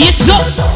Isso!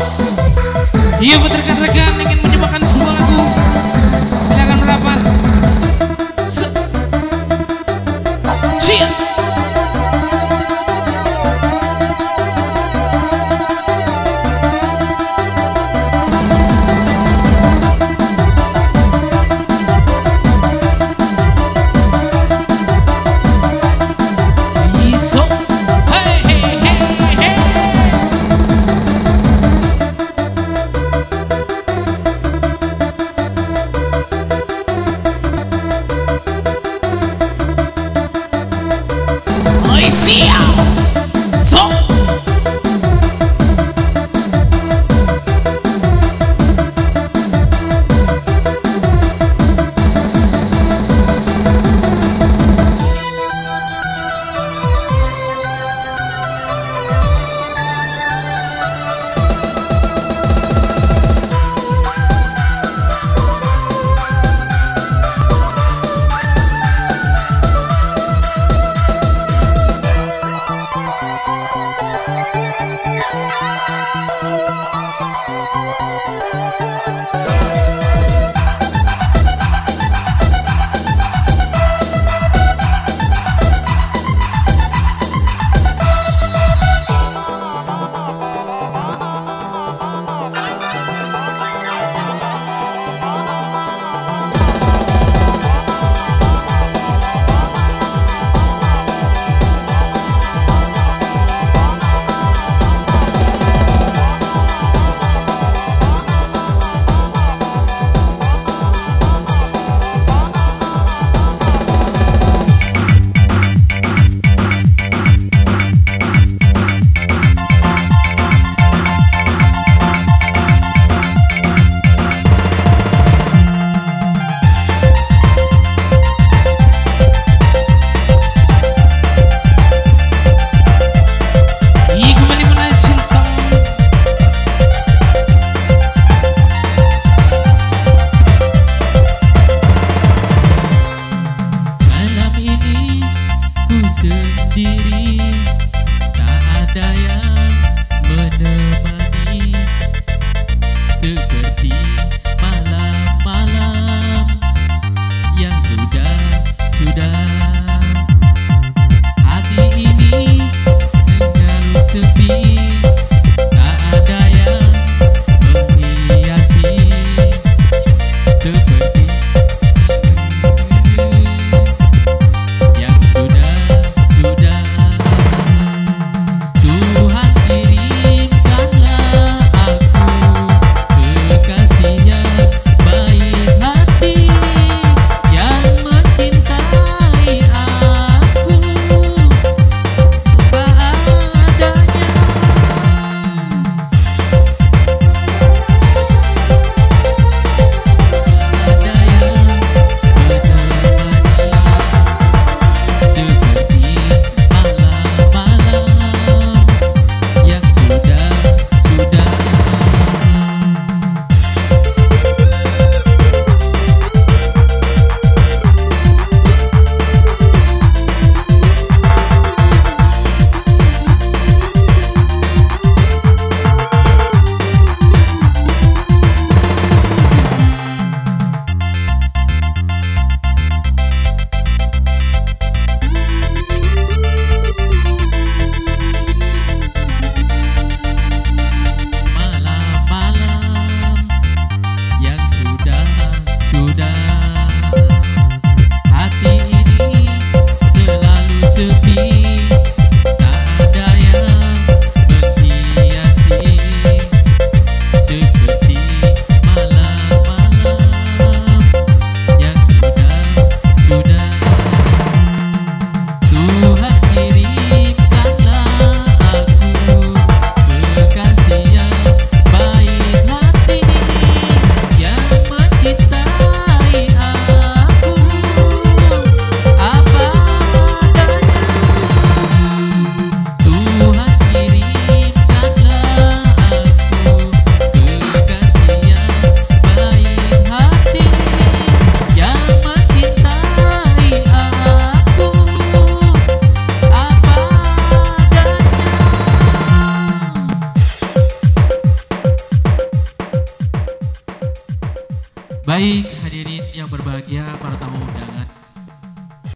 Baik hadirin yang berbahagia para tamu undangan